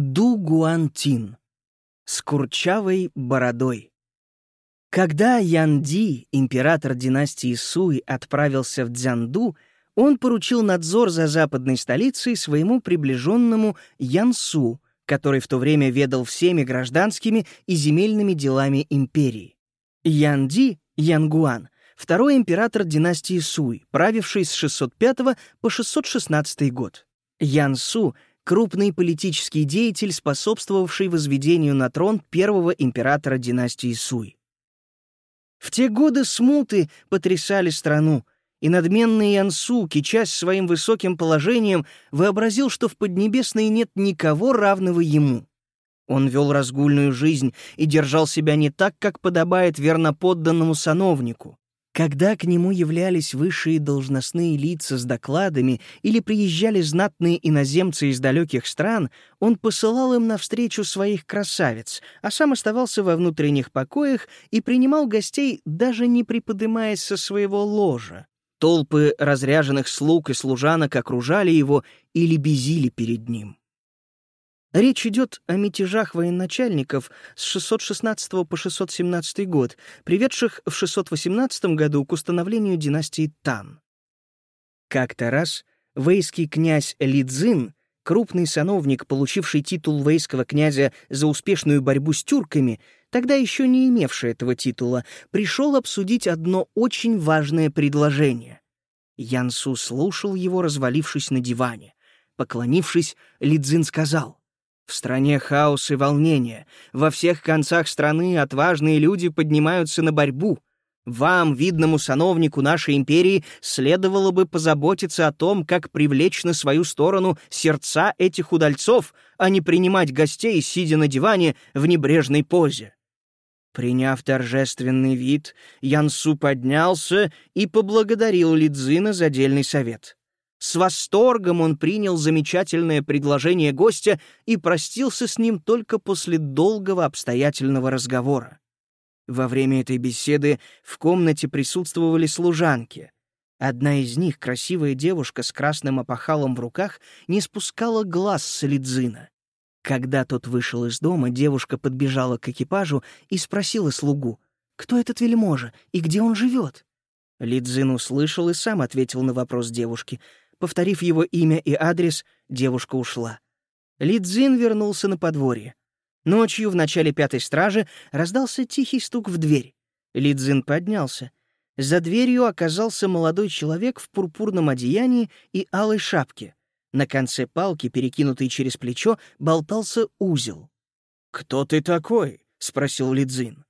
Ду Гуантин с курчавой бородой. Когда Ян Ди, император династии Суй, отправился в Дзянду, он поручил надзор за западной столицей своему приближенному Янсу, который в то время ведал всеми гражданскими и земельными делами империи. Ян Ди, Янгуан, второй император династии Суй, правивший с 605 по 616 год. Ян Су — крупный политический деятель, способствовавший возведению на трон первого императора династии Суй. В те годы смуты потрясали страну, и надменный Янсу, кичась своим высоким положением, вообразил, что в Поднебесной нет никого равного ему. Он вел разгульную жизнь и держал себя не так, как подобает верноподданному сановнику. Когда к нему являлись высшие должностные лица с докладами или приезжали знатные иноземцы из далеких стран, он посылал им навстречу своих красавиц, а сам оставался во внутренних покоях и принимал гостей, даже не приподымаясь со своего ложа. Толпы разряженных слуг и служанок окружали его или безили перед ним. Речь идет о мятежах военачальников с 616 по 617 год, приведших в 618 году к установлению династии Тан. Как-то раз вейский князь Лидзин, крупный сановник, получивший титул вейского князя за успешную борьбу с тюрками, тогда еще не имевший этого титула, пришел обсудить одно очень важное предложение. Янсу слушал его, развалившись на диване. Поклонившись, Лидзин сказал, в стране хаос и волнение. Во всех концах страны отважные люди поднимаются на борьбу. Вам, видному сановнику нашей империи, следовало бы позаботиться о том, как привлечь на свою сторону сердца этих удальцов, а не принимать гостей, сидя на диване в небрежной позе. Приняв торжественный вид, Янсу поднялся и поблагодарил Лидзина за дельный совет. С восторгом он принял замечательное предложение гостя и простился с ним только после долгого обстоятельного разговора. Во время этой беседы в комнате присутствовали служанки. Одна из них, красивая девушка с красным опахалом в руках, не спускала глаз с Лидзина. Когда тот вышел из дома, девушка подбежала к экипажу и спросила слугу, кто этот вельможа и где он живет. Лидзин услышал и сам ответил на вопрос девушки — Повторив его имя и адрес, девушка ушла. Лидзин вернулся на подворье. Ночью в начале пятой стражи раздался тихий стук в дверь. Лидзин поднялся. За дверью оказался молодой человек в пурпурном одеянии и алой шапке. На конце палки, перекинутой через плечо, болтался узел. «Кто ты такой?» — спросил Лидзин.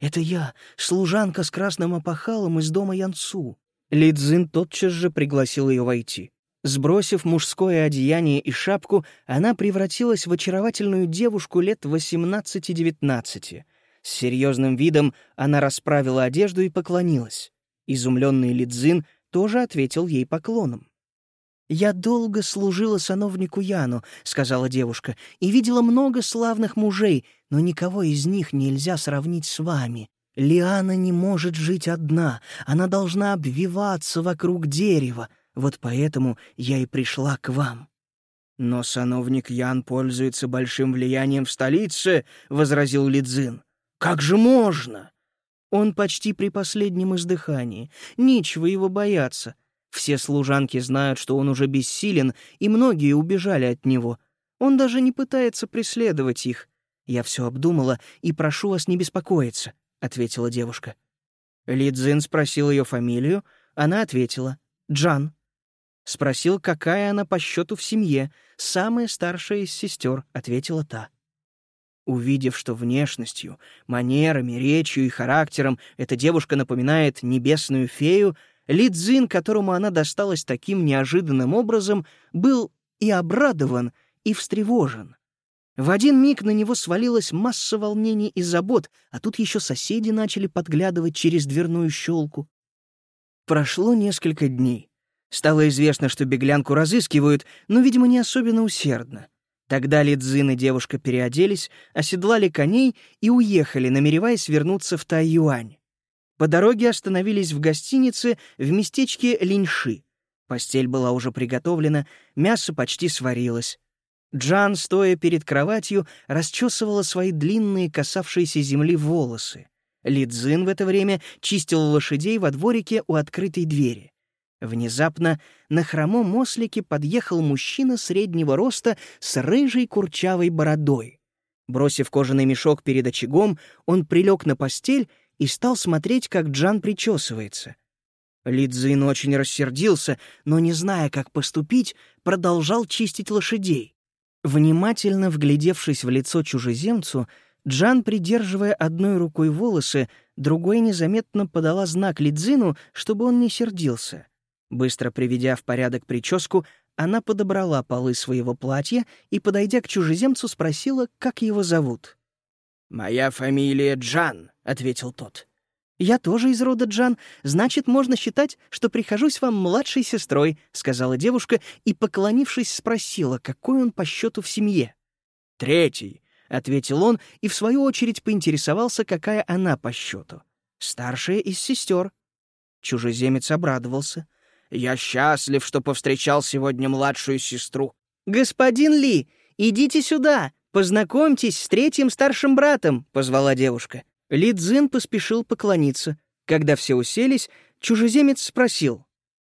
«Это я, служанка с красным опахалом из дома Янцу. Лидзин тотчас же пригласил ее войти. Сбросив мужское одеяние и шапку, она превратилась в очаровательную девушку лет 18-19. С серьезным видом она расправила одежду и поклонилась. Изумленный Лидзин тоже ответил ей поклоном. «Я долго служила сановнику Яну», — сказала девушка, «и видела много славных мужей, но никого из них нельзя сравнить с вами. Лиана не может жить одна, она должна обвиваться вокруг дерева, вот поэтому я и пришла к вам». «Но сановник Ян пользуется большим влиянием в столице», — возразил Лидзин. «Как же можно?» Он почти при последнем издыхании. Нечего его бояться. Все служанки знают, что он уже бессилен, и многие убежали от него. Он даже не пытается преследовать их. Я все обдумала и прошу вас не беспокоиться ответила девушка. Лидзин спросил ее фамилию, она ответила «Джан». Спросил, какая она по счету в семье, самая старшая из сестер, ответила та. Увидев, что внешностью, манерами, речью и характером эта девушка напоминает небесную фею, Лидзин, которому она досталась таким неожиданным образом, был и обрадован, и встревожен. В один миг на него свалилась масса волнений и забот, а тут еще соседи начали подглядывать через дверную щелку. Прошло несколько дней. Стало известно, что беглянку разыскивают, но, видимо, не особенно усердно. Тогда Лидзин и девушка переоделись, оседлали коней и уехали, намереваясь вернуться в Тайюань. По дороге остановились в гостинице в местечке Линьши. Постель была уже приготовлена, мясо почти сварилось. Джан, стоя перед кроватью, расчесывала свои длинные, касавшиеся земли волосы. Лидзин в это время чистил лошадей во дворике у открытой двери. Внезапно на хромом ослике подъехал мужчина среднего роста с рыжей курчавой бородой. Бросив кожаный мешок перед очагом, он прилег на постель и стал смотреть, как Джан причесывается. Лидзин очень рассердился, но, не зная, как поступить, продолжал чистить лошадей. Внимательно вглядевшись в лицо чужеземцу, Джан, придерживая одной рукой волосы, другой незаметно подала знак Лидзину, чтобы он не сердился. Быстро приведя в порядок прическу, она подобрала полы своего платья и, подойдя к чужеземцу, спросила, как его зовут. «Моя фамилия Джан», — ответил тот. «Я тоже из рода Джан, значит, можно считать, что прихожусь вам младшей сестрой», — сказала девушка и, поклонившись, спросила, какой он по счету в семье. «Третий», — ответил он и, в свою очередь, поинтересовался, какая она по счету. «Старшая из сестер». Чужеземец обрадовался. «Я счастлив, что повстречал сегодня младшую сестру». «Господин Ли, идите сюда, познакомьтесь с третьим старшим братом», — позвала девушка. Ли Цзин поспешил поклониться. Когда все уселись, чужеземец спросил.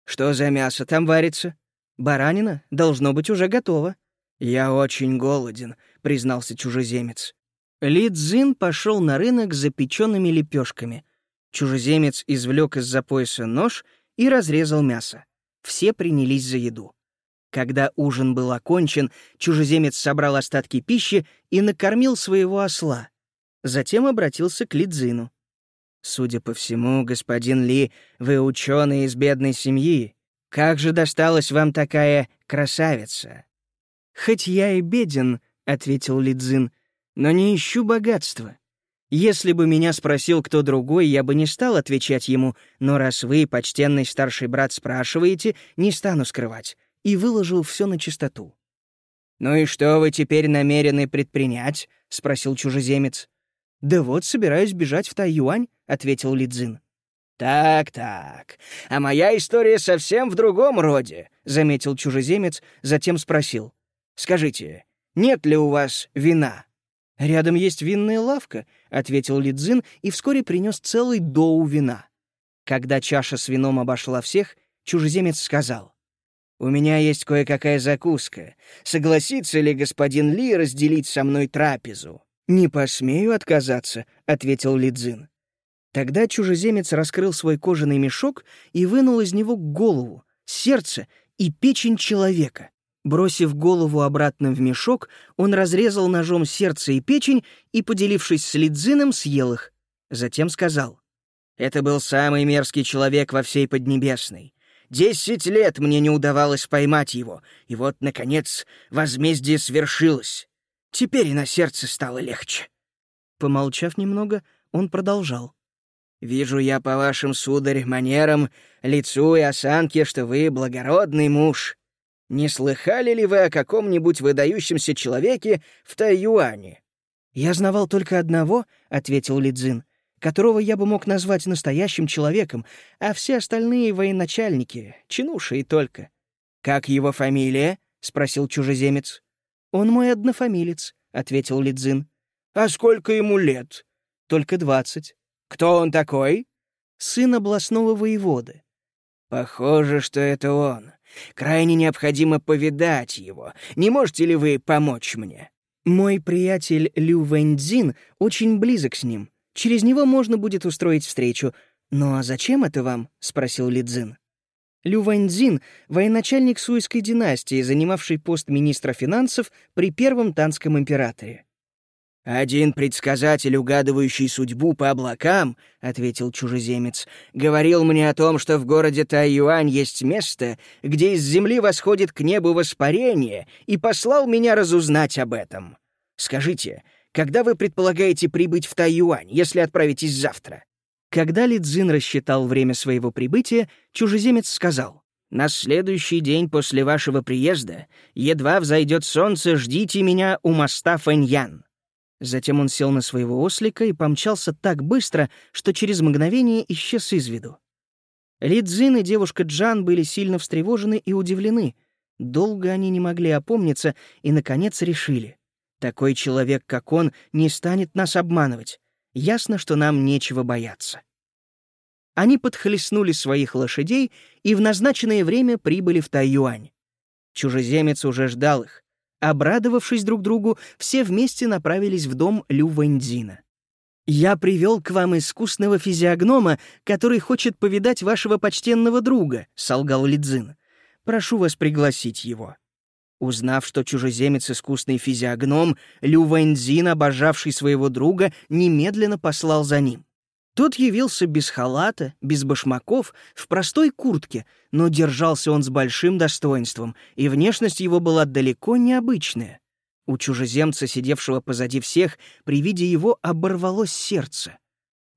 «Что за мясо там варится?» «Баранина должно быть уже готово». «Я очень голоден», — признался чужеземец. Ли Цзин пошел на рынок с запеченными лепешками. Чужеземец извлек из-за пояса нож и разрезал мясо. Все принялись за еду. Когда ужин был окончен, чужеземец собрал остатки пищи и накормил своего осла. Затем обратился к Лидзину. «Судя по всему, господин Ли, вы ученый из бедной семьи. Как же досталась вам такая красавица?» «Хоть я и беден», — ответил Лидзин, — «но не ищу богатства. Если бы меня спросил кто другой, я бы не стал отвечать ему, но раз вы, почтенный старший брат, спрашиваете, не стану скрывать, и выложил все на чистоту». «Ну и что вы теперь намерены предпринять?» — спросил чужеземец. «Да вот, собираюсь бежать в Тайюань», — ответил Лидзин. «Так-так, а моя история совсем в другом роде», — заметил чужеземец, затем спросил. «Скажите, нет ли у вас вина?» «Рядом есть винная лавка», — ответил Лидзин и вскоре принес целый доу вина. Когда чаша с вином обошла всех, чужеземец сказал. «У меня есть кое-какая закуска. Согласится ли господин Ли разделить со мной трапезу?» «Не посмею отказаться», — ответил Лидзин. Тогда чужеземец раскрыл свой кожаный мешок и вынул из него голову, сердце и печень человека. Бросив голову обратно в мешок, он разрезал ножом сердце и печень и, поделившись с Лидзином, съел их. Затем сказал, «Это был самый мерзкий человек во всей Поднебесной. Десять лет мне не удавалось поймать его, и вот, наконец, возмездие свершилось. Теперь и на сердце стало легче. Помолчав немного, он продолжал. «Вижу я по вашим, сударь, манерам, лицу и осанке, что вы благородный муж. Не слыхали ли вы о каком-нибудь выдающемся человеке в Тайюане?» «Я знавал только одного», — ответил Лидзин, «которого я бы мог назвать настоящим человеком, а все остальные — военачальники, чинуши и только». «Как его фамилия?» — спросил чужеземец. «Он мой однофамилец», — ответил Лидзин. «А сколько ему лет?» «Только двадцать». «Кто он такой?» «Сын областного воеводы». «Похоже, что это он. Крайне необходимо повидать его. Не можете ли вы помочь мне?» «Мой приятель Лю Вэньцзин очень близок с ним. Через него можно будет устроить встречу. Ну а зачем это вам?» — спросил Лидзин. Лю Ваньцзин — военачальник Суйской династии, занимавший пост министра финансов при Первом Танском императоре. «Один предсказатель, угадывающий судьбу по облакам, — ответил чужеземец, — говорил мне о том, что в городе Тайюань есть место, где из земли восходит к небу воспарение, и послал меня разузнать об этом. Скажите, когда вы предполагаете прибыть в Тайюань, если отправитесь завтра?» Когда Лидзин рассчитал время своего прибытия, чужеземец сказал, «На следующий день после вашего приезда, едва взойдет солнце, ждите меня у моста Фэньян». Затем он сел на своего ослика и помчался так быстро, что через мгновение исчез из виду. Лидзин и девушка Джан были сильно встревожены и удивлены. Долго они не могли опомниться и, наконец, решили. Такой человек, как он, не станет нас обманывать. Ясно, что нам нечего бояться. Они подхлестнули своих лошадей и в назначенное время прибыли в Тайюань. Чужеземец уже ждал их. Обрадовавшись друг другу, все вместе направились в дом Лю Вэньцзина. «Я привел к вам искусного физиогнома, который хочет повидать вашего почтенного друга», — солгал Лидзин. «Прошу вас пригласить его». Узнав, что чужеземец — искусный физиогном, Лю Вэньцзин, обожавший своего друга, немедленно послал за ним. Тот явился без халата, без башмаков, в простой куртке, но держался он с большим достоинством, и внешность его была далеко необычная. У чужеземца, сидевшего позади всех, при виде его оборвалось сердце.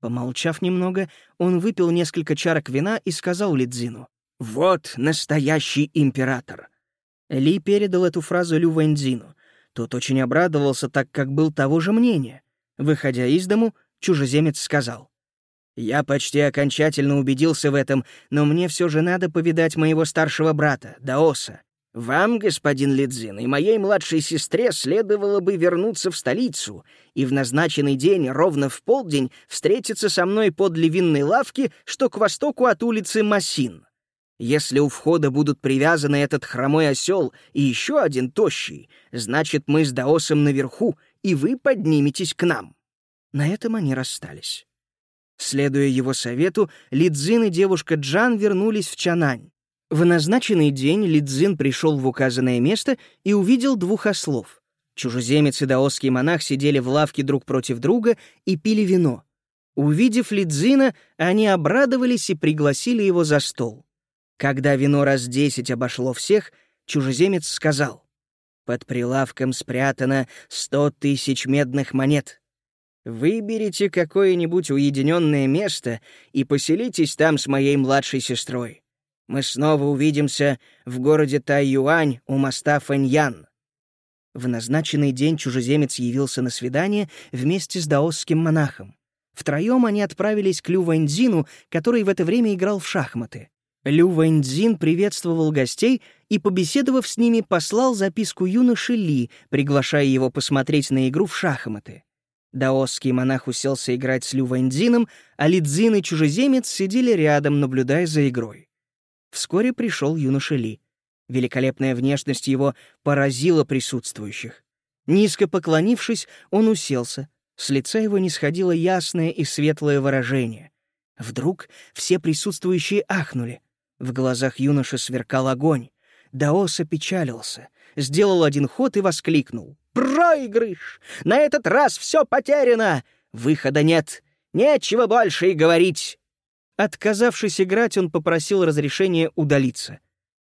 Помолчав немного, он выпил несколько чарок вина и сказал Лидзину, «Вот настоящий император!» Ли передал эту фразу Лю Вэньцзину. Тот очень обрадовался, так как был того же мнения. Выходя из дому, чужеземец сказал, «Я почти окончательно убедился в этом, но мне все же надо повидать моего старшего брата, Даоса. Вам, господин Лидзин, и моей младшей сестре следовало бы вернуться в столицу и в назначенный день ровно в полдень встретиться со мной под винной лавки, что к востоку от улицы Масин. Если у входа будут привязаны этот хромой осел и еще один тощий, значит, мы с Даосом наверху, и вы подниметесь к нам». На этом они расстались. Следуя его совету, Лидзин и девушка Джан вернулись в Чанань. В назначенный день Лидзин пришел в указанное место и увидел двух ослов. Чужеземец и даосский монах сидели в лавке друг против друга и пили вино. Увидев Лидзина, они обрадовались и пригласили его за стол. Когда вино раз десять обошло всех, чужеземец сказал, «Под прилавком спрятано сто тысяч медных монет. Выберите какое-нибудь уединенное место и поселитесь там с моей младшей сестрой. Мы снова увидимся в городе Тайюань у моста Фэньян». В назначенный день чужеземец явился на свидание вместе с даосским монахом. Втроем они отправились к Лю Вэньцзину, который в это время играл в шахматы. Лю Вэньцзин приветствовал гостей и, побеседовав с ними, послал записку юноше Ли, приглашая его посмотреть на игру в шахматы. Даосский монах уселся играть с Лю Вэньцзином, а Лидзин и чужеземец сидели рядом, наблюдая за игрой. Вскоре пришел юноша Ли. Великолепная внешность его поразила присутствующих. Низко поклонившись, он уселся. С лица его не сходило ясное и светлое выражение. Вдруг все присутствующие ахнули. В глазах юноши сверкал огонь. Даос опечалился, сделал один ход и воскликнул. «Проигрыш! На этот раз все потеряно! Выхода нет! Нечего больше и говорить!» Отказавшись играть, он попросил разрешения удалиться.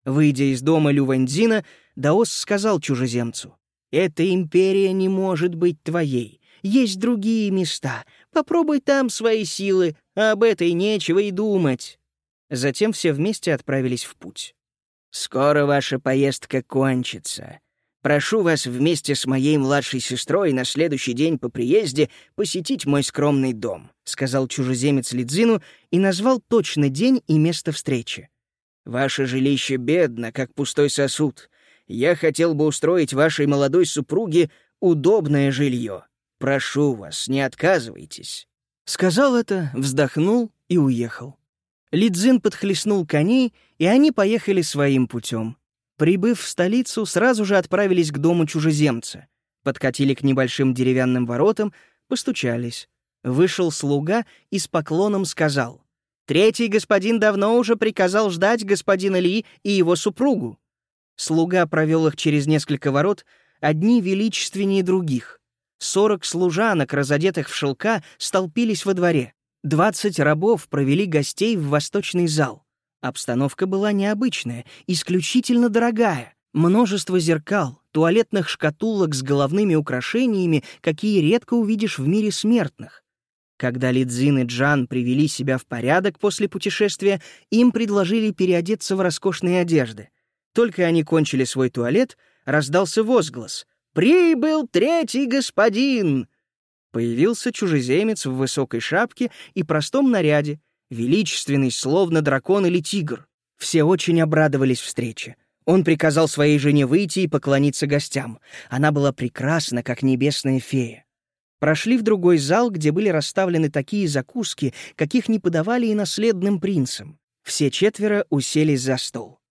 Выйдя из дома Лювандзина, Даос сказал чужеземцу, «Эта империя не может быть твоей. Есть другие места. Попробуй там свои силы, а об этой нечего и думать». Затем все вместе отправились в путь. «Скоро ваша поездка кончится. Прошу вас вместе с моей младшей сестрой на следующий день по приезде посетить мой скромный дом», — сказал чужеземец Лидзину и назвал точно день и место встречи. «Ваше жилище бедно, как пустой сосуд. Я хотел бы устроить вашей молодой супруге удобное жилье. Прошу вас, не отказывайтесь». Сказал это, вздохнул и уехал. Лидзин подхлестнул коней, и они поехали своим путем. Прибыв в столицу, сразу же отправились к дому чужеземца. Подкатили к небольшим деревянным воротам, постучались. Вышел слуга и с поклоном сказал. «Третий господин давно уже приказал ждать господина Ли и его супругу». Слуга провел их через несколько ворот, одни величественнее других. Сорок служанок, разодетых в шелка, столпились во дворе. Двадцать рабов провели гостей в восточный зал. Обстановка была необычная, исключительно дорогая. Множество зеркал, туалетных шкатулок с головными украшениями, какие редко увидишь в мире смертных. Когда Лидзин и Джан привели себя в порядок после путешествия, им предложили переодеться в роскошные одежды. Только они кончили свой туалет, раздался возглас «Прибыл третий господин!» Появился чужеземец в высокой шапке и простом наряде, величественный, словно дракон или тигр. Все очень обрадовались встрече. Он приказал своей жене выйти и поклониться гостям. Она была прекрасна, как небесная фея. Прошли в другой зал, где были расставлены такие закуски, каких не подавали и наследным принцам. Все четверо уселись за стол.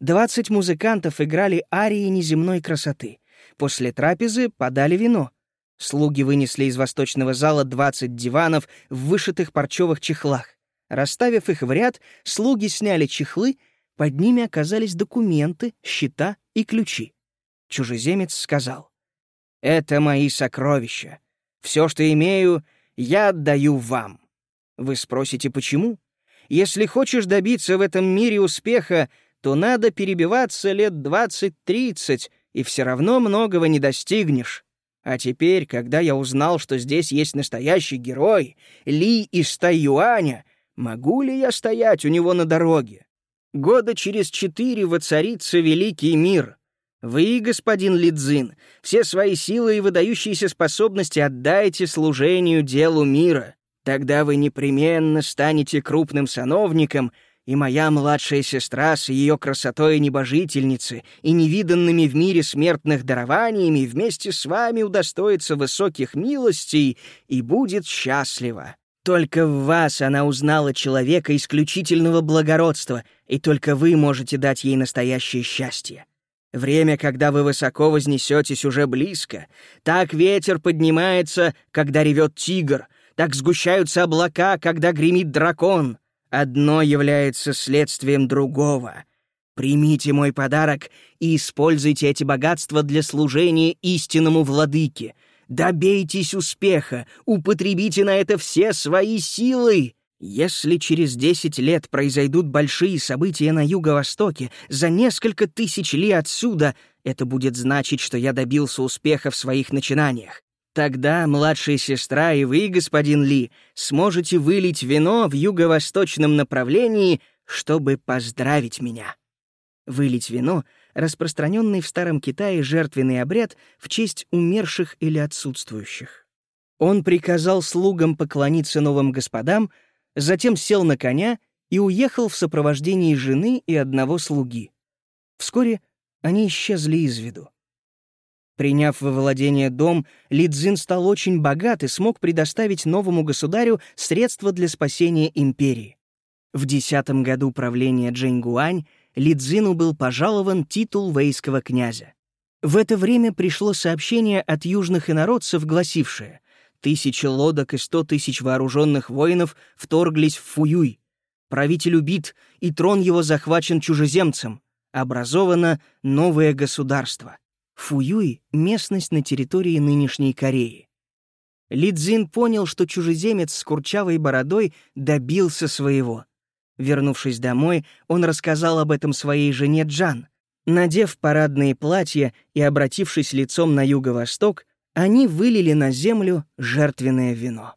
Двадцать музыкантов играли арии неземной красоты. После трапезы подали вино. Слуги вынесли из восточного зала двадцать диванов в вышитых парчевых чехлах. Расставив их в ряд, слуги сняли чехлы, под ними оказались документы, счета и ключи. Чужеземец сказал, «Это мои сокровища. Все, что имею, я отдаю вам». Вы спросите, почему? Если хочешь добиться в этом мире успеха, то надо перебиваться лет двадцать-тридцать, и все равно многого не достигнешь. А теперь, когда я узнал, что здесь есть настоящий герой, Ли из Тайюаня, могу ли я стоять у него на дороге? Года через четыре воцарится великий мир. Вы, господин Лидзин, все свои силы и выдающиеся способности отдайте служению делу мира. Тогда вы непременно станете крупным сановником — и моя младшая сестра с ее красотой небожительницы и невиданными в мире смертных дарованиями вместе с вами удостоится высоких милостей и будет счастлива. Только в вас она узнала человека исключительного благородства, и только вы можете дать ей настоящее счастье. Время, когда вы высоко вознесетесь, уже близко. Так ветер поднимается, когда ревет тигр, так сгущаются облака, когда гремит дракон — Одно является следствием другого. Примите мой подарок и используйте эти богатства для служения истинному владыке. Добейтесь успеха, употребите на это все свои силы. Если через десять лет произойдут большие события на Юго-Востоке, за несколько тысяч ли отсюда, это будет значить, что я добился успеха в своих начинаниях. Тогда младшая сестра и вы, господин Ли, сможете вылить вино в юго-восточном направлении, чтобы поздравить меня. Вылить вино — распространенный в Старом Китае жертвенный обряд в честь умерших или отсутствующих. Он приказал слугам поклониться новым господам, затем сел на коня и уехал в сопровождении жены и одного слуги. Вскоре они исчезли из виду. Приняв во владение дом, Лидзин стал очень богат и смог предоставить новому государю средства для спасения империи. В десятом году правления Джейнгуань Лидзину был пожалован титул вейского князя. В это время пришло сообщение от южных инородцев, гласившее «Тысячи лодок и сто тысяч вооруженных воинов вторглись в Фуюй. Правитель убит, и трон его захвачен чужеземцем. Образовано новое государство». Фуюй — местность на территории нынешней Кореи. Лидзин понял, что чужеземец с курчавой бородой добился своего. Вернувшись домой, он рассказал об этом своей жене Джан. Надев парадные платья и обратившись лицом на юго-восток, они вылили на землю жертвенное вино.